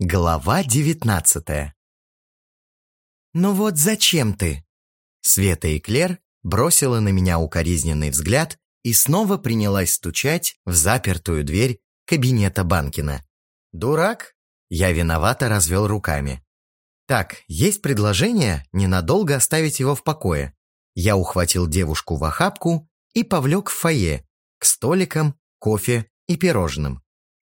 Глава девятнадцатая «Ну вот зачем ты?» Света и Клер бросила на меня укоризненный взгляд и снова принялась стучать в запертую дверь кабинета Банкина. «Дурак?» Я виновато развел руками. «Так, есть предложение ненадолго оставить его в покое». Я ухватил девушку в охапку и повлек в фойе, к столикам, кофе и пирожным.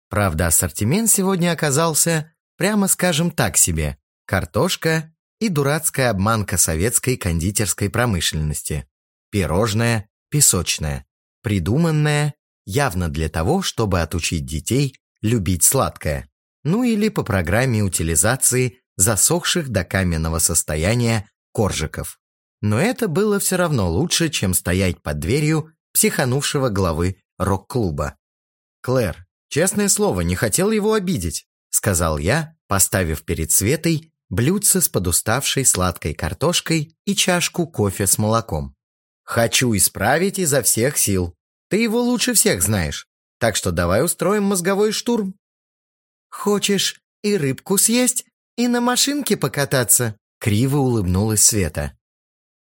Правда, ассортимент сегодня оказался прямо скажем так себе, картошка и дурацкая обманка советской кондитерской промышленности. Пирожное, песочное, придуманное явно для того, чтобы отучить детей любить сладкое. Ну или по программе утилизации засохших до каменного состояния коржиков. Но это было все равно лучше, чем стоять под дверью психанувшего главы рок-клуба. Клэр, честное слово, не хотел его обидеть сказал я, поставив перед Светой блюдце с подуставшей сладкой картошкой и чашку кофе с молоком. «Хочу исправить изо всех сил. Ты его лучше всех знаешь. Так что давай устроим мозговой штурм». «Хочешь и рыбку съесть, и на машинке покататься?» Криво улыбнулась Света.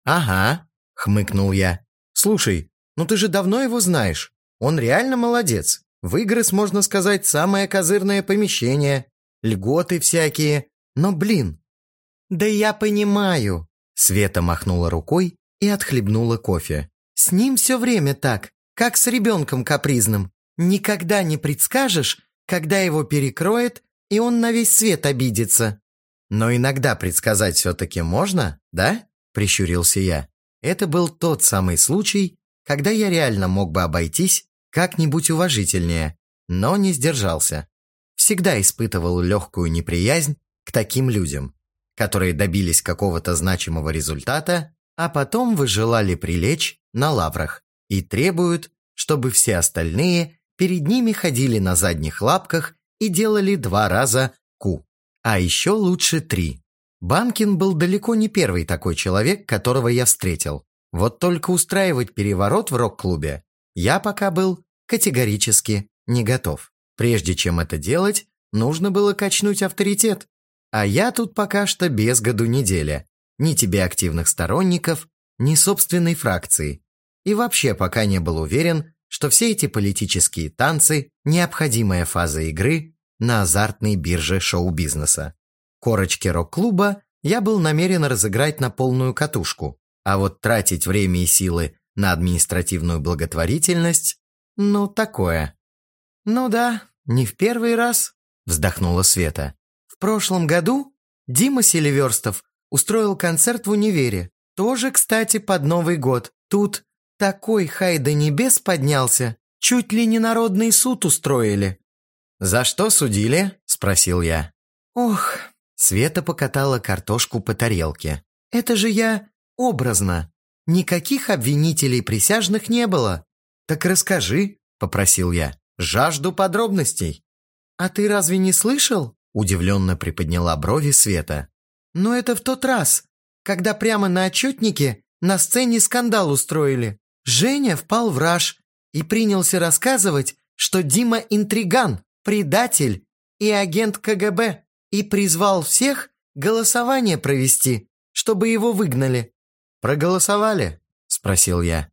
«Ага», — хмыкнул я. «Слушай, ну ты же давно его знаешь. Он реально молодец. Выгрыз, можно сказать, самое козырное помещение, льготы всякие. Но, блин... Да я понимаю. Света махнула рукой и отхлебнула кофе. С ним все время так, как с ребенком капризным. Никогда не предскажешь, когда его перекроет, и он на весь свет обидится. Но иногда предсказать все-таки можно, да? Прищурился я. Это был тот самый случай, когда я реально мог бы обойтись как-нибудь уважительнее, но не сдержался. Всегда испытывал легкую неприязнь к таким людям, которые добились какого-то значимого результата, а потом выжелали прилечь на лаврах и требуют, чтобы все остальные перед ними ходили на задних лапках и делали два раза ку. А еще лучше три. Банкин был далеко не первый такой человек, которого я встретил. Вот только устраивать переворот в рок-клубе я пока был категорически не готов. Прежде чем это делать, нужно было качнуть авторитет. А я тут пока что без году неделя. Ни тебе активных сторонников, ни собственной фракции. И вообще пока не был уверен, что все эти политические танцы – необходимая фаза игры на азартной бирже шоу-бизнеса. Корочки рок-клуба я был намерен разыграть на полную катушку, а вот тратить время и силы на административную благотворительность «Ну, такое». «Ну да, не в первый раз», – вздохнула Света. «В прошлом году Дима Селиверстов устроил концерт в универе. Тоже, кстати, под Новый год. Тут такой хай до небес поднялся, чуть ли не народный суд устроили». «За что судили?» – спросил я. «Ох», – Света покатала картошку по тарелке. «Это же я образно. Никаких обвинителей присяжных не было. «Так расскажи», — попросил я. «Жажду подробностей». «А ты разве не слышал?» — удивленно приподняла брови Света. «Но это в тот раз, когда прямо на отчетнике на сцене скандал устроили. Женя впал в раж и принялся рассказывать, что Дима интриган, предатель и агент КГБ, и призвал всех голосование провести, чтобы его выгнали». «Проголосовали?» – спросил я.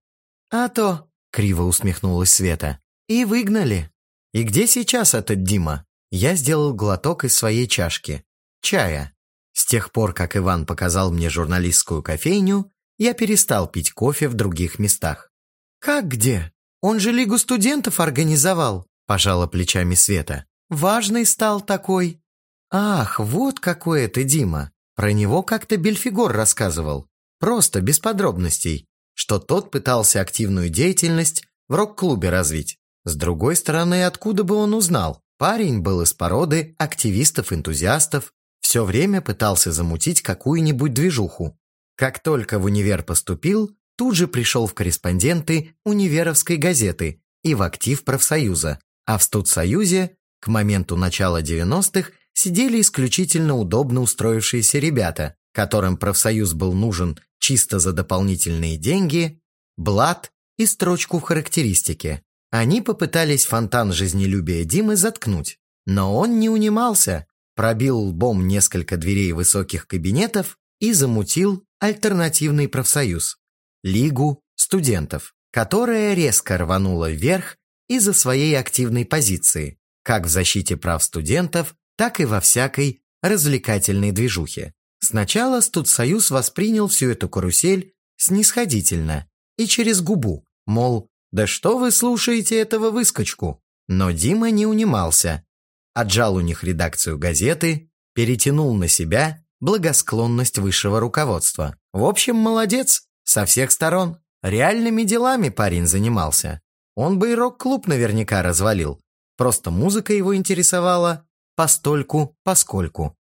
«А то», Криво усмехнулась Света. «И выгнали. И где сейчас этот Дима?» Я сделал глоток из своей чашки. Чая. С тех пор, как Иван показал мне журналистскую кофейню, я перестал пить кофе в других местах. «Как где? Он же Лигу студентов организовал», – пожала плечами Света. «Важный стал такой». «Ах, вот какой это Дима. Про него как-то Бельфигор рассказывал. Просто, без подробностей что тот пытался активную деятельность в рок-клубе развить. С другой стороны, откуда бы он узнал? Парень был из породы активистов-энтузиастов, все время пытался замутить какую-нибудь движуху. Как только в универ поступил, тут же пришел в корреспонденты универовской газеты и в актив профсоюза. А в студсоюзе к моменту начала 90-х сидели исключительно удобно устроившиеся ребята, которым профсоюз был нужен чисто за дополнительные деньги, блат и строчку в характеристике. Они попытались фонтан жизнелюбия Димы заткнуть, но он не унимался, пробил лбом несколько дверей высоких кабинетов и замутил альтернативный профсоюз – Лигу студентов, которая резко рванула вверх из-за своей активной позиции, как в защите прав студентов, так и во всякой развлекательной движухе. Сначала студсоюз воспринял всю эту карусель снисходительно и через губу, мол, да что вы слушаете этого выскочку? Но Дима не унимался. Отжал у них редакцию газеты, перетянул на себя благосклонность высшего руководства. В общем, молодец, со всех сторон. Реальными делами парень занимался. Он бы и рок-клуб наверняка развалил. Просто музыка его интересовала постольку, поскольку.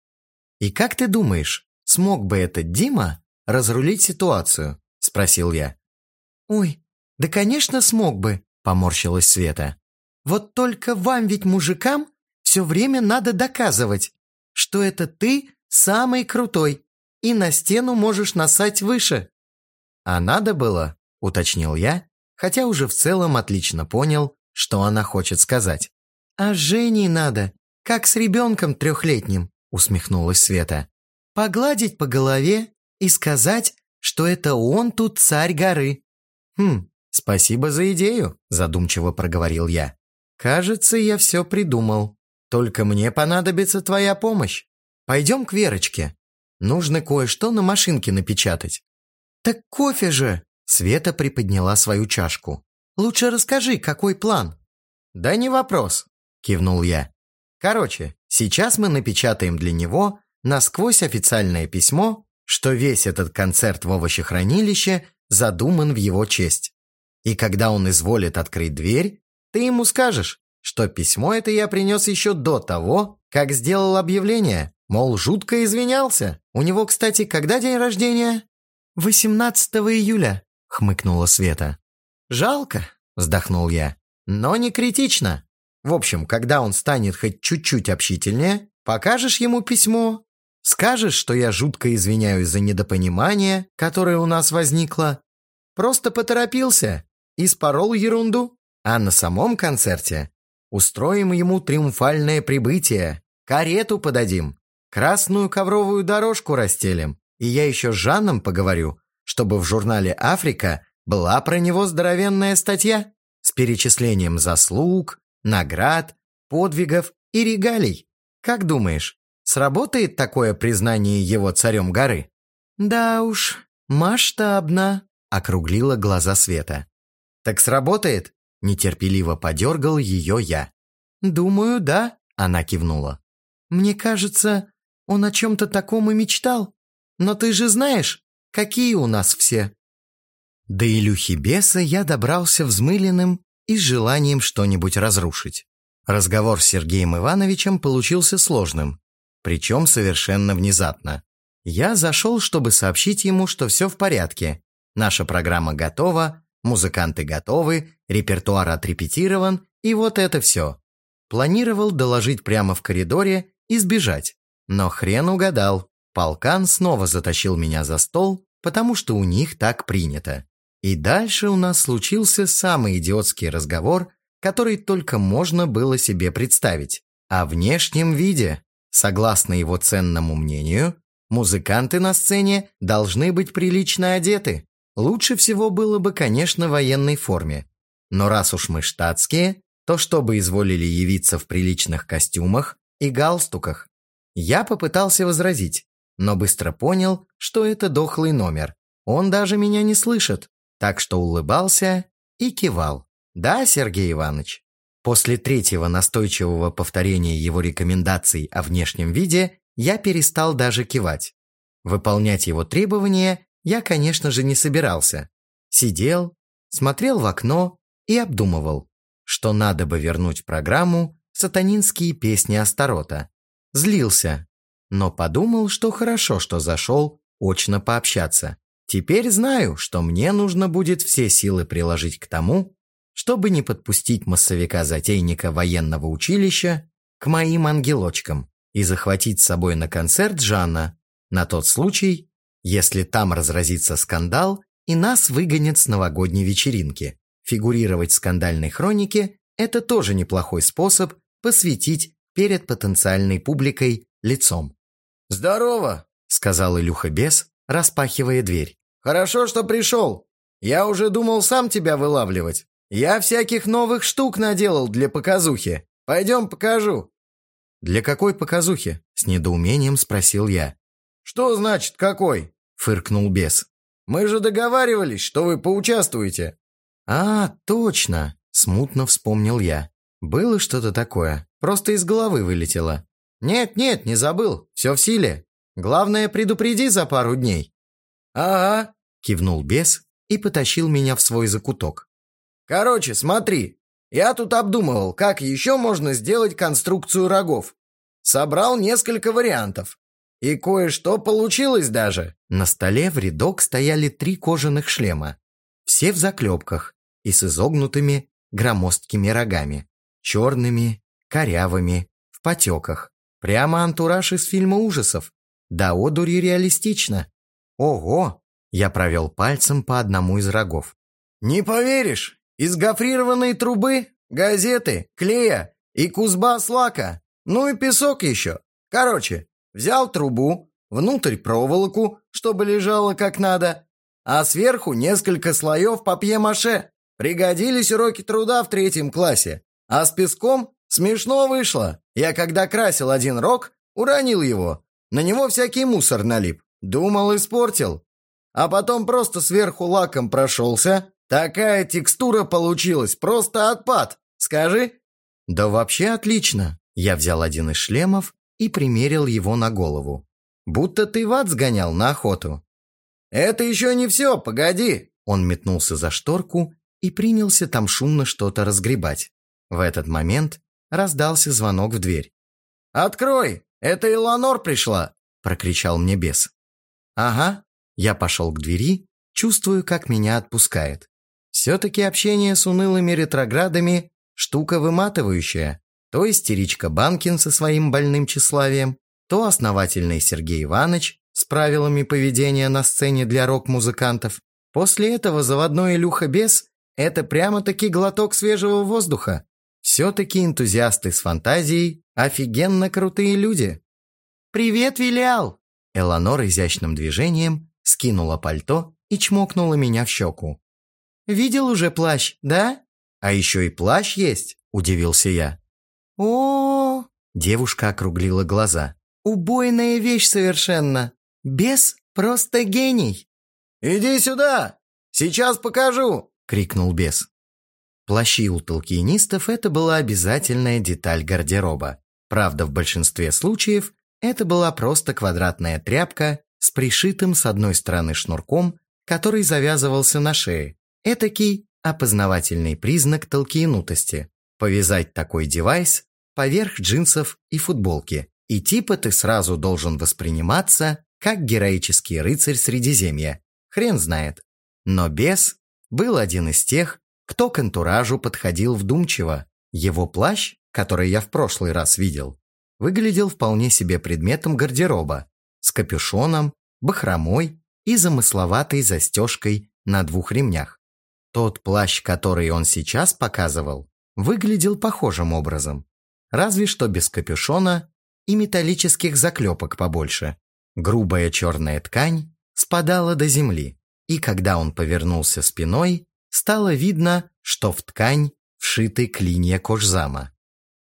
И как ты думаешь, смог бы этот Дима разрулить ситуацию? Спросил я. Ой, да, конечно, смог бы, поморщилась Света. Вот только вам ведь, мужикам, все время надо доказывать, что это ты самый крутой и на стену можешь насать выше. А надо было, уточнил я, хотя уже в целом отлично понял, что она хочет сказать. «А Жене надо, как с ребенком трехлетним», усмехнулась Света. «Погладить по голове и сказать, что это он тут царь горы». «Хм, спасибо за идею», задумчиво проговорил я. «Кажется, я все придумал. Только мне понадобится твоя помощь. Пойдем к Верочке. Нужно кое-что на машинке напечатать». «Так кофе же!» Света приподняла свою чашку. «Лучше расскажи, какой план?» «Да не вопрос», – кивнул я. «Короче, сейчас мы напечатаем для него насквозь официальное письмо, что весь этот концерт в овощехранилище задуман в его честь. И когда он изволит открыть дверь, ты ему скажешь, что письмо это я принес еще до того, как сделал объявление, мол, жутко извинялся. У него, кстати, когда день рождения? 18 июля хмыкнула Света. «Жалко», – вздохнул я, – «но не критично. В общем, когда он станет хоть чуть-чуть общительнее, покажешь ему письмо, скажешь, что я жутко извиняюсь за недопонимание, которое у нас возникло, просто поторопился и спорол ерунду, а на самом концерте устроим ему триумфальное прибытие, карету подадим, красную ковровую дорожку расстелим, и я еще с Жанном поговорю, чтобы в журнале «Африка» была про него здоровенная статья с перечислением заслуг, наград, подвигов и регалий. Как думаешь, сработает такое признание его царем горы? Да уж, масштабно, округлила глаза Света. Так сработает? Нетерпеливо подергал ее я. Думаю, да, она кивнула. Мне кажется, он о чем-то таком и мечтал. Но ты же знаешь, Какие у нас все?» До Илюхи беса я добрался взмыленным и с желанием что-нибудь разрушить. Разговор с Сергеем Ивановичем получился сложным, причем совершенно внезапно. Я зашел, чтобы сообщить ему, что все в порядке. Наша программа готова, музыканты готовы, репертуар отрепетирован, и вот это все. Планировал доложить прямо в коридоре и сбежать. Но хрен угадал. Полкан снова затащил меня за стол потому что у них так принято. И дальше у нас случился самый идиотский разговор, который только можно было себе представить. О внешнем виде. Согласно его ценному мнению, музыканты на сцене должны быть прилично одеты. Лучше всего было бы, конечно, в военной форме. Но раз уж мы штатские, то чтобы изволили явиться в приличных костюмах и галстуках. Я попытался возразить, но быстро понял, что это дохлый номер. Он даже меня не слышит, так что улыбался и кивал. «Да, Сергей Иванович». После третьего настойчивого повторения его рекомендаций о внешнем виде я перестал даже кивать. Выполнять его требования я, конечно же, не собирался. Сидел, смотрел в окно и обдумывал, что надо бы вернуть в программу сатанинские песни Астарота. Злился, но подумал, что хорошо, что зашел очно пообщаться. Теперь знаю, что мне нужно будет все силы приложить к тому, чтобы не подпустить массовика-затейника военного училища к моим ангелочкам и захватить с собой на концерт Жанна на тот случай, если там разразится скандал и нас выгонят с новогодней вечеринки. Фигурировать в скандальной хронике – это тоже неплохой способ посвятить перед потенциальной публикой лицом. «Здорово!» — сказал Илюха бес, распахивая дверь. «Хорошо, что пришел. Я уже думал сам тебя вылавливать. Я всяких новых штук наделал для показухи. Пойдем покажу». «Для какой показухи?» — с недоумением спросил я. «Что значит какой?» — фыркнул бес. «Мы же договаривались, что вы поучаствуете». «А, точно!» — смутно вспомнил я. «Было что-то такое, просто из головы вылетело». «Нет, нет, не забыл, все в силе. Главное, предупреди за пару дней». «Ага», — кивнул бес и потащил меня в свой закуток. «Короче, смотри, я тут обдумывал, как еще можно сделать конструкцию рогов. Собрал несколько вариантов. И кое-что получилось даже. На столе в рядок стояли три кожаных шлема. Все в заклепках и с изогнутыми громоздкими рогами. Черными, корявыми, в потеках. Прямо антураж из фильма ужасов. Да одури реалистично. Ого! Я провел пальцем по одному из рогов. Не поверишь, из гофрированной трубы, газеты, клея и кузба с лака. Ну и песок еще. Короче, взял трубу, внутрь проволоку, чтобы лежало как надо, а сверху несколько слоев папье-маше. Пригодились уроки труда в третьем классе. А с песком смешно вышло. Я когда красил один рог, уронил его. На него всякий мусор налип. Думал, испортил. А потом просто сверху лаком прошелся, Такая текстура получилась, просто отпад. Скажи?» «Да вообще отлично!» Я взял один из шлемов и примерил его на голову. «Будто ты в ад сгонял на охоту». «Это еще не все, погоди!» Он метнулся за шторку и принялся там шумно что-то разгребать. В этот момент раздался звонок в дверь. «Открой! Это Иланор пришла!» – прокричал мне бес. «Ага». Я пошел к двери, чувствую, как меня отпускает. Все-таки общение с унылыми ретроградами – штука выматывающая. То истеричка Банкин со своим больным тщеславием, то основательный Сергей Иванович с правилами поведения на сцене для рок-музыкантов. После этого заводной Илюха Бес – это прямо-таки глоток свежего воздуха. Все-таки энтузиасты с фантазией – офигенно крутые люди. «Привет, Вилиал!» Эланор изящным движением скинула пальто и чмокнула меня в щеку. Видел уже плащ, да? А еще и плащ есть, удивился я. О, девушка округлила глаза. Убойная вещь совершенно. Бес просто гений. Иди сюда, сейчас покажу, крикнул бес. Плащи у толкинистов – это была обязательная деталь гардероба. Правда, в большинстве случаев это была просто квадратная тряпка с пришитым с одной стороны шнурком, который завязывался на шее, Этакий опознавательный признак толкинутости. Повязать такой девайс поверх джинсов и футболки. И типа ты сразу должен восприниматься как героический рыцарь Средиземья. Хрен знает. Но бес был один из тех, кто к антуражу подходил вдумчиво. Его плащ, который я в прошлый раз видел, выглядел вполне себе предметом гардероба с капюшоном, бахромой и замысловатой застежкой на двух ремнях. Тот плащ, который он сейчас показывал, выглядел похожим образом, разве что без капюшона и металлических заклепок побольше. Грубая черная ткань спадала до земли, и когда он повернулся спиной, стало видно, что в ткань вшиты клинья кожзама.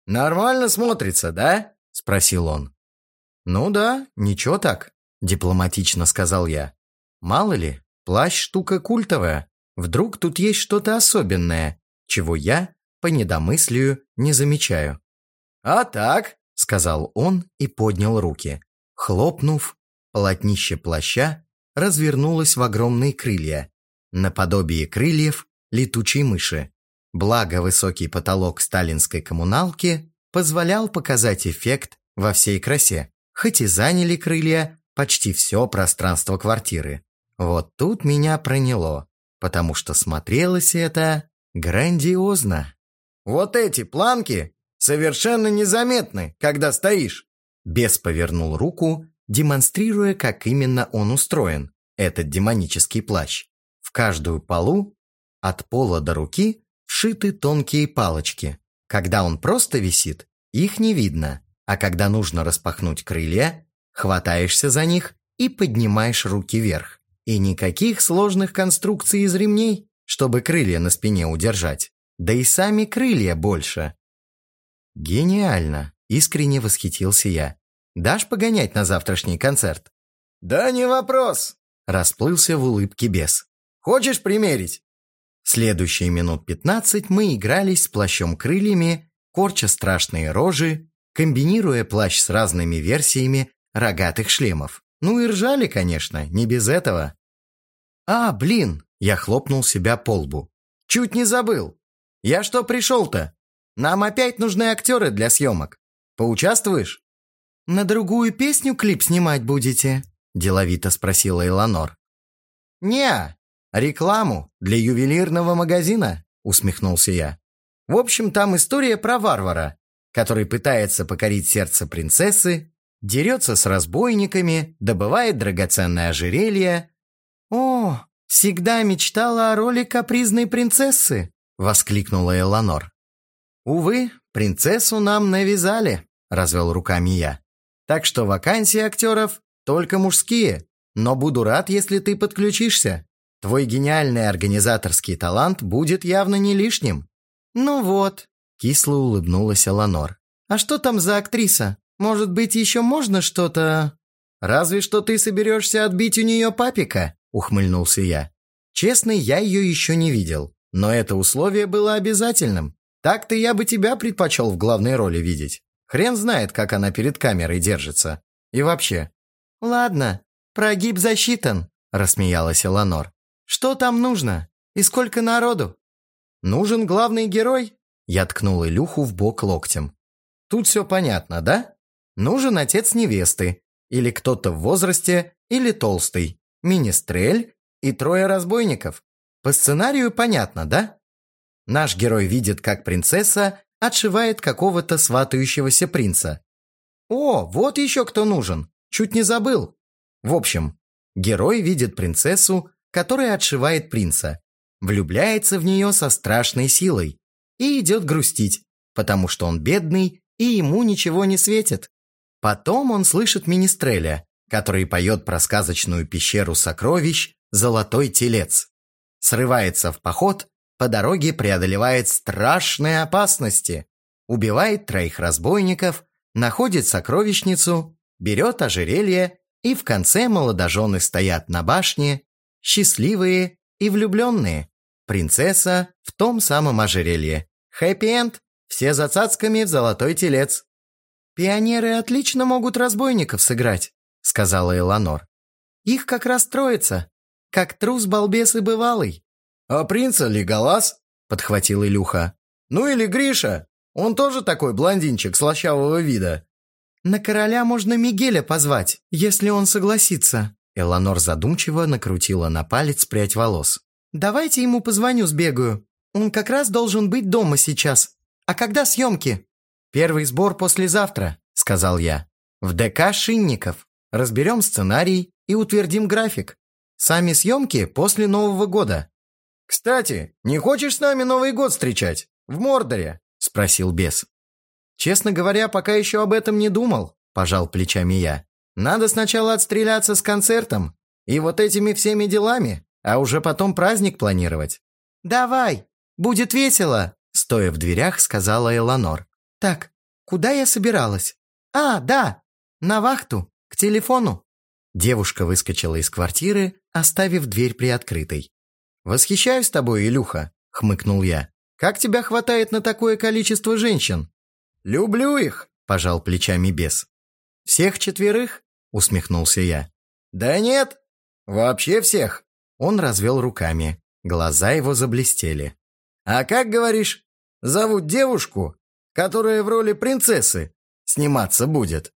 «Нормально смотрится, да?» – спросил он. «Ну да, ничего так», – дипломатично сказал я. «Мало ли, плащ штука культовая, Вдруг тут есть что-то особенное, чего я, по недомыслию, не замечаю. «А так?» – сказал он и поднял руки. Хлопнув, полотнище плаща развернулось в огромные крылья, наподобие крыльев летучей мыши. Благо высокий потолок сталинской коммуналки позволял показать эффект во всей красе, хоть и заняли крылья почти все пространство квартиры. Вот тут меня проняло потому что смотрелось это грандиозно. «Вот эти планки совершенно незаметны, когда стоишь!» Бес повернул руку, демонстрируя, как именно он устроен, этот демонический плащ. В каждую полу, от пола до руки, вшиты тонкие палочки. Когда он просто висит, их не видно, А когда нужно распахнуть крылья, хватаешься за них и поднимаешь руки вверх. И никаких сложных конструкций из ремней, чтобы крылья на спине удержать. Да и сами крылья больше. Гениально, искренне восхитился я. Дашь погонять на завтрашний концерт? Да не вопрос, расплылся в улыбке бес. Хочешь примерить? Следующие минут пятнадцать мы игрались с плащом-крыльями, корча страшные рожи, комбинируя плащ с разными версиями рогатых шлемов. Ну и ржали, конечно, не без этого. «А, блин!» – я хлопнул себя по лбу. «Чуть не забыл. Я что пришел-то? Нам опять нужны актеры для съемок. Поучаствуешь?» «На другую песню клип снимать будете?» – деловито спросила Эланор. «Не, рекламу для ювелирного магазина», – усмехнулся я. «В общем, там история про варвара, который пытается покорить сердце принцессы, дерется с разбойниками, добывает драгоценное ожерелье. «О, всегда мечтала о роли капризной принцессы!» — воскликнула Эланор. «Увы, принцессу нам навязали», — развел руками я. «Так что вакансии актеров только мужские, но буду рад, если ты подключишься. Твой гениальный организаторский талант будет явно не лишним». «Ну вот», — кисло улыбнулась Эланор. «А что там за актриса? Может быть, еще можно что-то...» «Разве что ты соберешься отбить у нее папика», — ухмыльнулся я. «Честно, я ее еще не видел, но это условие было обязательным. Так-то я бы тебя предпочел в главной роли видеть. Хрен знает, как она перед камерой держится. И вообще...» «Ладно, прогиб засчитан», — рассмеялась Эланор. «Что там нужно? И сколько народу?» «Нужен главный герой?» Я ткнул Илюху в бок локтем. «Тут все понятно, да?» Нужен отец невесты, или кто-то в возрасте, или толстый, министрель и трое разбойников. По сценарию понятно, да? Наш герой видит, как принцесса отшивает какого-то сватающегося принца. О, вот еще кто нужен, чуть не забыл. В общем, герой видит принцессу, которая отшивает принца, влюбляется в нее со страшной силой и идет грустить, потому что он бедный и ему ничего не светит. Потом он слышит Министреля, который поет про сказочную пещеру сокровищ «Золотой телец». Срывается в поход, по дороге преодолевает страшные опасности, убивает троих разбойников, находит сокровищницу, берет ожерелье, и в конце молодожены стоят на башне, счастливые и влюбленные. Принцесса в том самом ожерелье. Хэппи-энд, все за цацками в золотой телец. «Пионеры отлично могут разбойников сыграть», — сказала Эланор. «Их как раз троица, как трус, балбес и бывалый». «А принца Леголас?» — подхватил Илюха. «Ну или Гриша, он тоже такой блондинчик слащавого вида». «На короля можно Мигеля позвать, если он согласится». Эланор задумчиво накрутила на палец прядь волос. «Давайте ему позвоню, сбегаю. Он как раз должен быть дома сейчас. А когда съемки?» «Первый сбор послезавтра», — сказал я. «В ДК Шинников. Разберем сценарий и утвердим график. Сами съемки после Нового года». «Кстати, не хочешь с нами Новый год встречать? В Мордоре?» — спросил бес. «Честно говоря, пока еще об этом не думал», — пожал плечами я. «Надо сначала отстреляться с концертом и вот этими всеми делами, а уже потом праздник планировать». «Давай, будет весело», — стоя в дверях, сказала Эланор. «Так, куда я собиралась? А, да, на вахту, к телефону». Девушка выскочила из квартиры, оставив дверь приоткрытой. «Восхищаюсь тобой, Илюха», — хмыкнул я. «Как тебя хватает на такое количество женщин?» «Люблю их», — пожал плечами бес. «Всех четверых?» — усмехнулся я. «Да нет, вообще всех». Он развел руками. Глаза его заблестели. «А как, говоришь, зовут девушку, которая в роли принцессы сниматься будет.